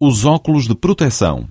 os óculos de proteção.